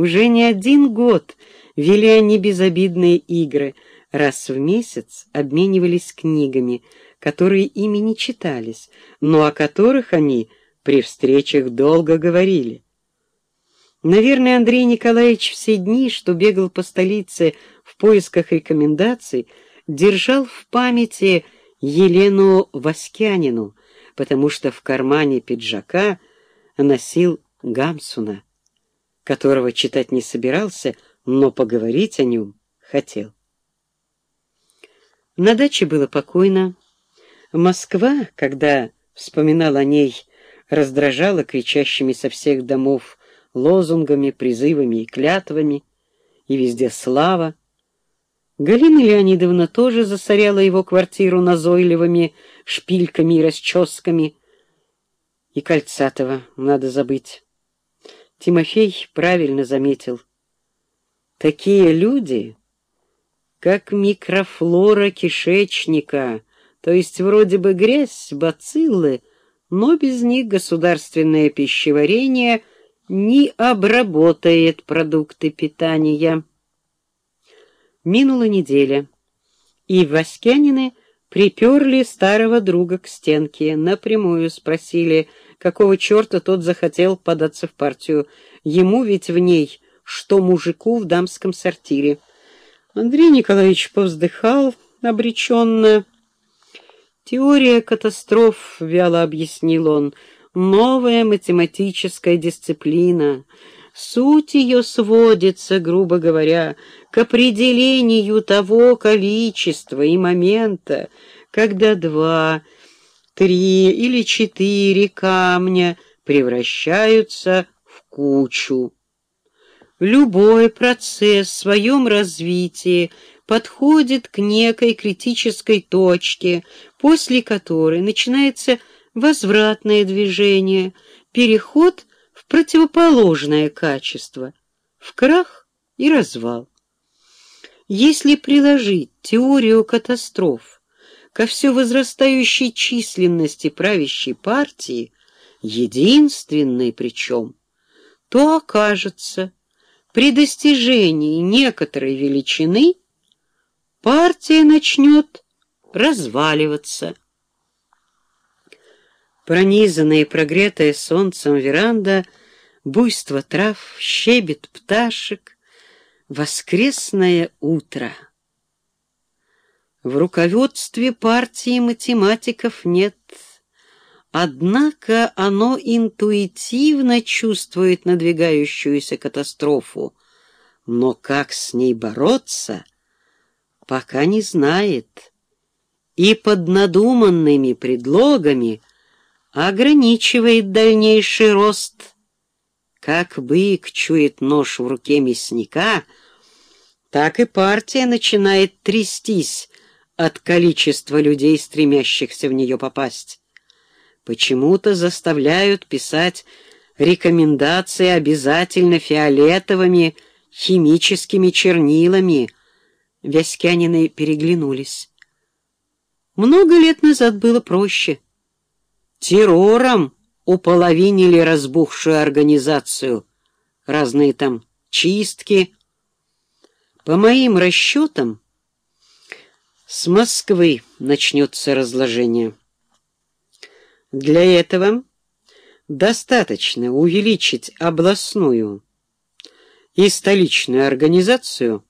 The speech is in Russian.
Уже не один год вели они безобидные игры, раз в месяц обменивались книгами, которые ими не читались, но о которых они при встречах долго говорили. Наверное, Андрей Николаевич все дни, что бегал по столице в поисках рекомендаций, держал в памяти Елену Васькянину, потому что в кармане пиджака носил Гамсуна, которого читать не собирался, но поговорить о нем хотел. На даче было покойно. Москва, когда вспоминал о ней, раздражала кричащими со всех домов лозунгами, призывами и клятвами, и везде слава. Галина Леонидовна тоже засоряла его квартиру назойливыми шпильками и расческами. И Кольцатова надо забыть. Тимофей правильно заметил. Такие люди, как микрофлора кишечника, то есть вроде бы грязь, бациллы, но без них государственное пищеварение не обработает продукты питания. Минула неделя, и Васькянины приперли старого друга к стенке, напрямую спросили, какого черта тот захотел податься в партию. Ему ведь в ней, что мужику в дамском сортире. Андрей Николаевич повздыхал обреченно. «Теория катастроф», — вяло объяснил он, — новая математическая дисциплина. Суть ее сводится, грубо говоря, к определению того количества и момента, когда два, три или четыре камня превращаются в кучу. Любой процесс в своем развитии подходит к некой критической точке, после которой начинается возвратное движение, переход противоположное качество, в крах и развал. Если приложить теорию катастроф ко все возрастающей численности правящей партии, единственной причем, то окажется, при достижении некоторой величины партия начнет разваливаться. Пронизанная и прогретая солнцем веранда, буйство трав, щебет пташек, воскресное утро. В руководстве партии математиков нет, однако оно интуитивно чувствует надвигающуюся катастрофу, но как с ней бороться, пока не знает, и под надуманными предлогами ограничивает дальнейший рост. Как бык чует нож в руке мясника, так и партия начинает трястись от количества людей, стремящихся в нее попасть. Почему-то заставляют писать рекомендации обязательно фиолетовыми химическими чернилами. Вяськянины переглянулись. Много лет назад было проще — террором уполовинили разбухшую организацию. Разные там чистки. По моим расчетам, с Москвы начнется разложение. Для этого достаточно увеличить областную и столичную организацию